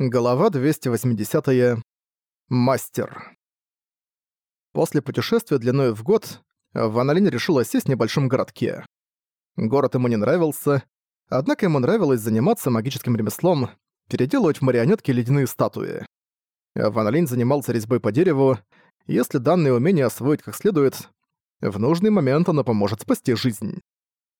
Глава 280. -я. Мастер. После путешествия длиной в год Ван Линь решил осесть в небольшом городке. Город ему не нравился, однако ему нравилось заниматься магическим ремеслом, переделывать в марионетки ледяные статуи. Ван Линь занимался резьбой по дереву, если данное умение освоить как следует, в нужный момент оно поможет спасти жизнь.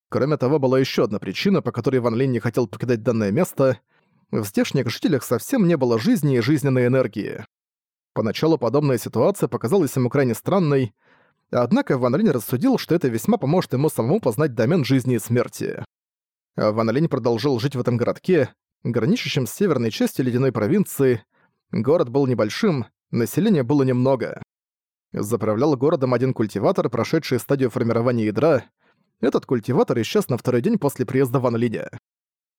Кроме того, была еще одна причина, по которой Ван не хотел покидать данное место — в здешних жителях совсем не было жизни и жизненной энергии. Поначалу подобная ситуация показалась ему крайне странной, однако Ван Линь рассудил, что это весьма поможет ему самому познать домен жизни и смерти. Ван Линь продолжил жить в этом городке, граничащем с северной частью ледяной провинции. Город был небольшим, населения было немного. Заправлял городом один культиватор, прошедший стадию формирования ядра. Этот культиватор исчез на второй день после приезда Ван Линя.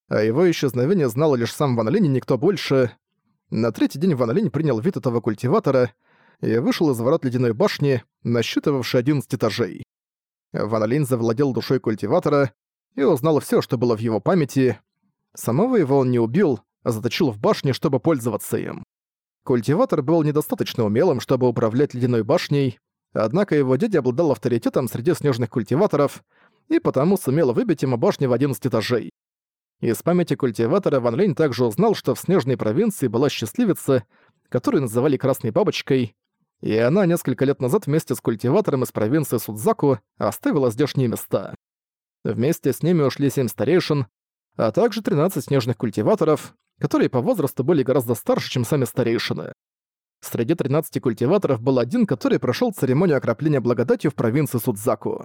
О его исчезновении знал лишь сам Ван Линь и никто больше. На третий день Ван Линь принял вид этого культиватора и вышел из ворот ледяной башни, насчитывавшей 11 этажей. Ван Линь завладел душой культиватора и узнал все, что было в его памяти. Самого его он не убил, а заточил в башне, чтобы пользоваться им. Культиватор был недостаточно умелым, чтобы управлять ледяной башней, однако его дядя обладал авторитетом среди снежных культиваторов и потому сумел выбить ему башню в 11 этажей. Из памяти культиватора Ван Лень также узнал, что в снежной провинции была счастливица, которую называли Красной Бабочкой, и она несколько лет назад вместе с культиватором из провинции Судзаку оставила здешние места. Вместе с ними ушли семь старейшин, а также 13 снежных культиваторов, которые по возрасту были гораздо старше, чем сами старейшины. Среди 13 культиваторов был один, который прошел церемонию окропления благодатью в провинции Судзаку.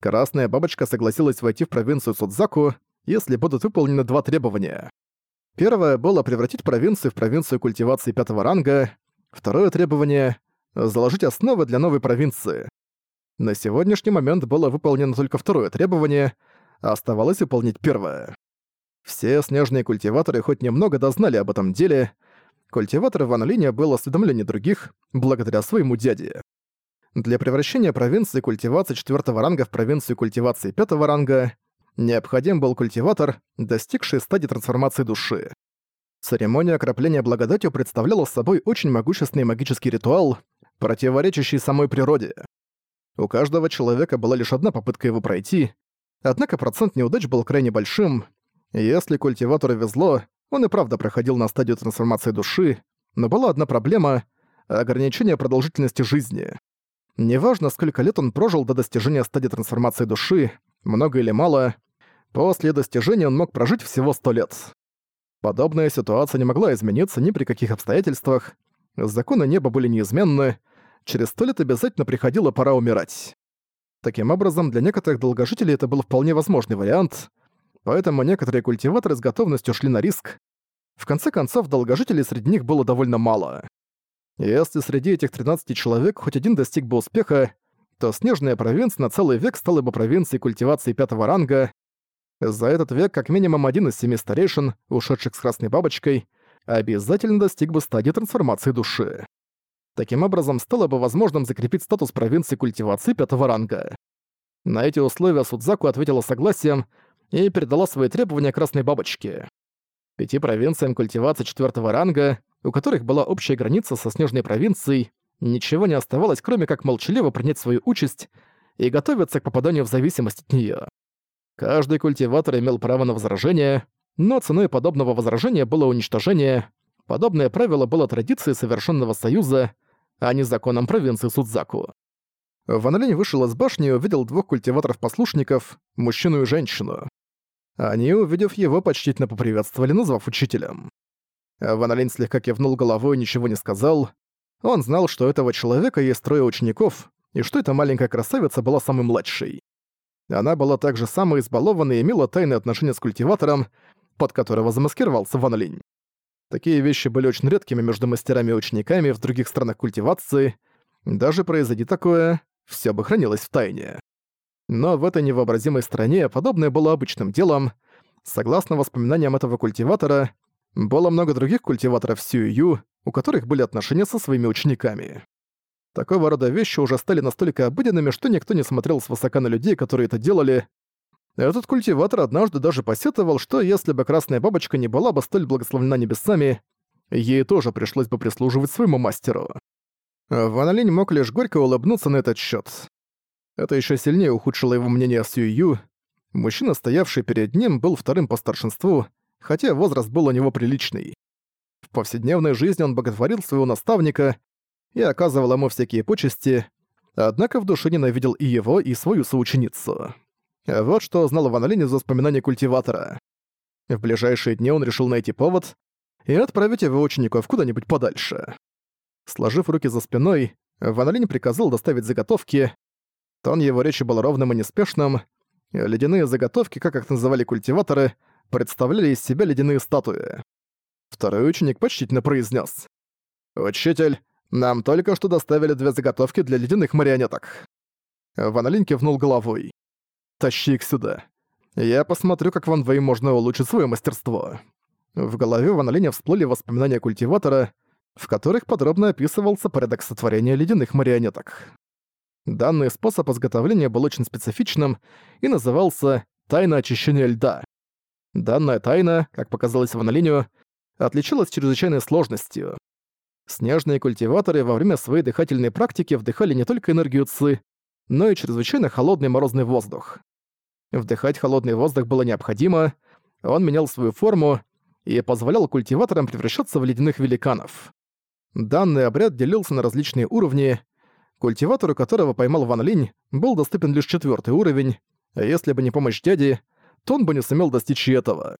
Красная бабочка согласилась войти в провинцию Судзаку, если будут выполнены два требования. Первое было превратить провинцию в провинцию культивации пятого ранга. Второе требование — заложить основы для новой провинции. На сегодняшний момент было выполнено только второе требование, а оставалось выполнить первое. Все снежные культиваторы хоть немного дознали об этом деле. Культиватор Ван Линя был осведомленнее других, благодаря своему дяде. Для превращения провинции культивации четвертого ранга в провинцию культивации пятого ранга необходим был культиватор, достигший стадии трансформации души. Церемония окропления благодатью представляла собой очень могущественный магический ритуал, противоречащий самой природе. У каждого человека была лишь одна попытка его пройти, однако процент неудач был крайне большим. Если культиватору везло, он и правда проходил на стадию трансформации души, но была одна проблема — ограничение продолжительности жизни. Неважно, сколько лет он прожил до достижения стадии трансформации души, много или мало, После достижения он мог прожить всего сто лет. Подобная ситуация не могла измениться ни при каких обстоятельствах. Законы неба были неизменны. Через сто лет обязательно приходила пора умирать. Таким образом, для некоторых долгожителей это был вполне возможный вариант, поэтому некоторые культиваторы с готовностью шли на риск. В конце концов, долгожителей среди них было довольно мало. Если среди этих 13 человек хоть один достиг бы успеха, то Снежная провинция на целый век стала бы провинцией культивации пятого ранга, за этот век как минимум один из семи старейшин, ушедших с Красной Бабочкой, обязательно достиг бы стадии трансформации души. Таким образом, стало бы возможным закрепить статус провинции культивации пятого ранга. На эти условия Судзаку ответила согласием и передала свои требования Красной Бабочке. Пяти провинциям культивации четвертого ранга, у которых была общая граница со Снежной провинцией, ничего не оставалось, кроме как молчаливо принять свою участь и готовиться к попаданию в зависимость от неё. Каждый культиватор имел право на возражение, но ценой подобного возражения было уничтожение. Подобное правило было традицией совершенного союза, а не законом провинции Судзаку. Ван Линь вышел из башни и увидел двух культиваторов-послушников, мужчину и женщину. Они, увидев его, почтительно поприветствовали, назвав учителем. Ван Линь слегка кивнул головой и ничего не сказал. Он знал, что у этого человека есть трое учеников, и что эта маленькая красавица была самой младшей. Она была также самой избалованной и имела тайные отношения с культиватором, под которого замаскировался Ван Линь. Такие вещи были очень редкими между мастерами и учениками в других странах культивации. Даже произойди такое, все бы хранилось в тайне. Но в этой невообразимой стране подобное было обычным делом. Согласно воспоминаниям этого культиватора, было много других культиваторов Сюю, у которых были отношения со своими учениками. Такого рода вещи уже стали настолько обыденными, что никто не смотрел свысока на людей, которые это делали. Этот культиватор однажды даже посетовал, что если бы Красная Бабочка не была бы столь благословлена небесами, ей тоже пришлось бы прислуживать своему мастеру. Ван Линь мог лишь горько улыбнуться на этот счет. Это еще сильнее ухудшило его мнение о Сью Мужчина, стоявший перед ним, был вторым по старшинству, хотя возраст был у него приличный. В повседневной жизни он боготворил своего наставника и оказывал ему всякие почести, однако в душе ненавидел и его, и свою соученицу. Вот что знал Ван Линь из воспоминаний культиватора. В ближайшие дни он решил найти повод и отправить его учеников куда-нибудь подальше. Сложив руки за спиной, Ван Линь приказал доставить заготовки. Тон его речи был ровным и неспешным. Ледяные заготовки, как их называли культиваторы, представляли из себя ледяные статуи. Второй ученик почтительно произнес: «Учитель, нам только что доставили две заготовки для ледяных марионеток». Ван Линь кивнул головой. «Тащи их сюда. Я посмотрю, как вам двоим можно улучшить свое мастерство». В голове Ван Линя всплыли воспоминания культиватора, в которых подробно описывался порядок сотворения ледяных марионеток. Данный способ изготовления был очень специфичным и назывался «тайна очищения льда». Данная тайна, как показалось Ван Линю, отличалась чрезвычайной сложностью. Снежные культиваторы во время своей дыхательной практики вдыхали не только энергию ЦИ, но и чрезвычайно холодный морозный воздух. Вдыхать холодный воздух было необходимо, он менял свою форму и позволял культиваторам превращаться в ледяных великанов. Данный обряд делился на различные уровни, культиватору которого поймал Ван Линь, был доступен лишь четвертый уровень, а если бы не помощь дяди, то он бы не сумел достичь этого.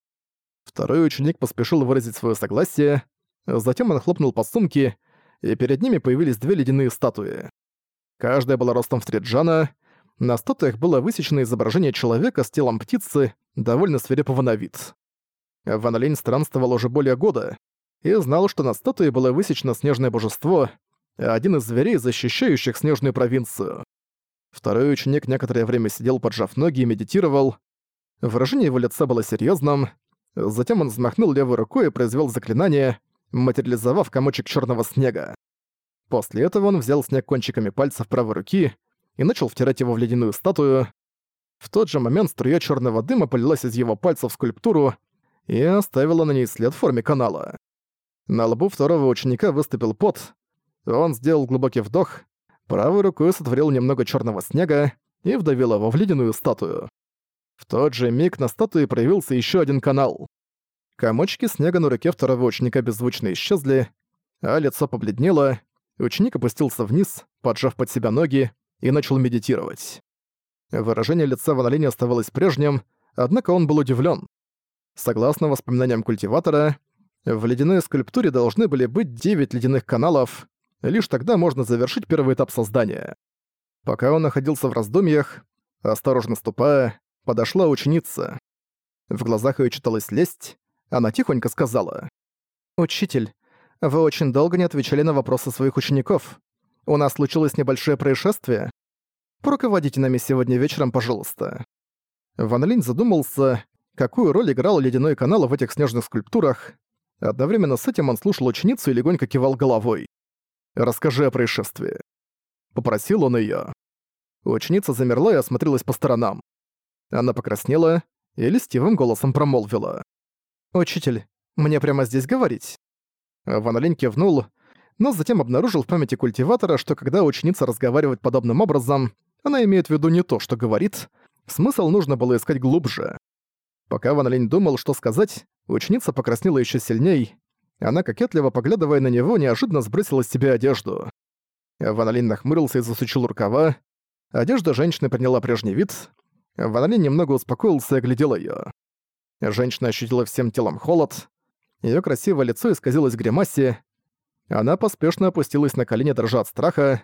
Второй ученик поспешил выразить свое согласие, затем он хлопнул по сумке, и перед ними появились две ледяные статуи. Каждая была ростом в три джана, на статуях было высечено изображение человека с телом птицы, довольно свирепого на вид. Ван Линь странствовал уже более года и знал, что на статуе было высечено снежное божество, один из зверей, защищающих снежную провинцию. Второй ученик некоторое время сидел, поджав ноги и медитировал. Выражение его лица было серьезным, Затем он взмахнул левой рукой и произвел заклинание, материализовав комочек черного снега. После этого он взял снег кончиками пальцев правой руки и начал втирать его в ледяную статую. В тот же момент струя черного дыма полилась из его пальцев в скульптуру и оставила на ней след в форме канала. На лбу второго ученика выступил пот. Он сделал глубокий вдох, правой рукой сотворил немного черного снега и вдавил его в ледяную статую. В тот же миг на статуе проявился еще один канал. Комочки снега на руке второго ученика беззвучно исчезли, а лицо побледнело, ученик опустился вниз, поджав под себя ноги, и начал медитировать. Выражение лица Ван Линь оставалось прежним, однако он был удивлен. Согласно воспоминаниям культиватора, в ледяной скульптуре должны были быть 9 ледяных каналов, лишь тогда можно завершить первый этап создания. Пока он находился в раздумьях, осторожно ступая, подошла ученица. В глазах её читалась лесть, она тихонько сказала. «Учитель, вы очень долго не отвечали на вопросы своих учеников. У нас случилось небольшое происшествие. Поруководите нами сегодня вечером, пожалуйста». Ван Линь задумался, какую роль играл ледяной канал в этих снежных скульптурах. Одновременно с этим он слушал ученицу и легонько кивал головой. «Расскажи о происшествии». Попросил он её. Ученица замерла и осмотрелась по сторонам. Она покраснела и листивым голосом промолвила. «Учитель, мне прямо здесь говорить?» Ван Линь кивнул, но затем обнаружил в памяти культиватора, что когда ученица разговаривает подобным образом, она имеет в виду не то, что говорит, смысл нужно было искать глубже. Пока Ван Линь думал, что сказать, ученица покраснела еще сильней, она, кокетливо поглядывая на него, неожиданно сбросила с себя одежду. Ван Линь нахмурился и засучил рукава. Одежда женщины приняла прежний вид, Ван Линь немного успокоился и оглядел её. Женщина ощутила всем телом холод, её красивое лицо исказилось в гримасе, она поспешно опустилась на колени, дрожа от страха.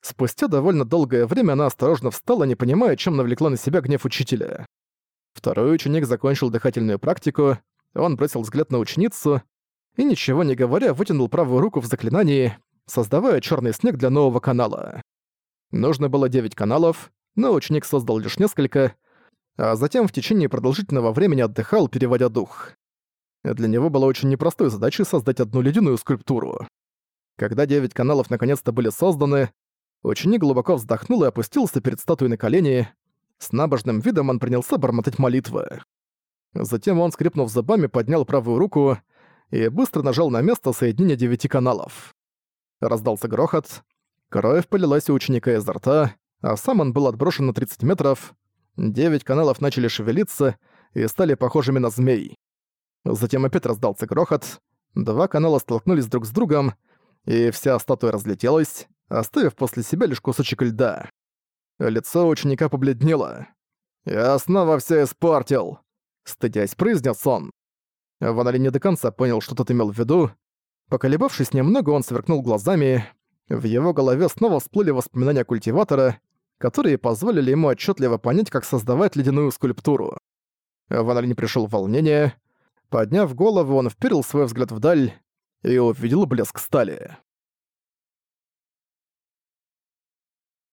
Спустя довольно долгое время она осторожно встала, не понимая, чем навлекла на себя гнев учителя. Второй ученик закончил дыхательную практику, он бросил взгляд на ученицу и, ничего не говоря, вытянул правую руку в заклинании, создавая чёрный снег для нового канала. Нужно было 9 каналов, но ученик создал лишь несколько, а затем в течение продолжительного времени отдыхал, переводя дух. Для него было очень непростой задачей создать одну ледяную скульптуру. Когда девять каналов наконец-то были созданы, ученик глубоко вздохнул и опустился перед статуей на колени. С набожным видом он принялся бормотать молитвы. Затем он, скрипнув зубами, поднял правую руку и быстро нажал на место соединения девяти каналов. Раздался грохот, кровь полилась у ученика изо рта, а сам он был отброшен на 30 метров. Девять каналов начали шевелиться и стали похожими на змей. Затем опять раздался грохот, два канала столкнулись друг с другом, и вся статуя разлетелась, оставив после себя лишь кусочек льда. Лицо ученика побледнело. «Я снова все испортил!» Стыдясь, произнес он. Ван не до конца понял, что тот имел в виду. Поколебавшись немного, он сверкнул глазами. В его голове снова всплыли воспоминания культиватора, которые позволили ему отчетливо понять, как создавать ледяную скульптуру. Ван не пришел в волнение. Подняв голову, он вперил свой взгляд вдаль и увидел блеск стали.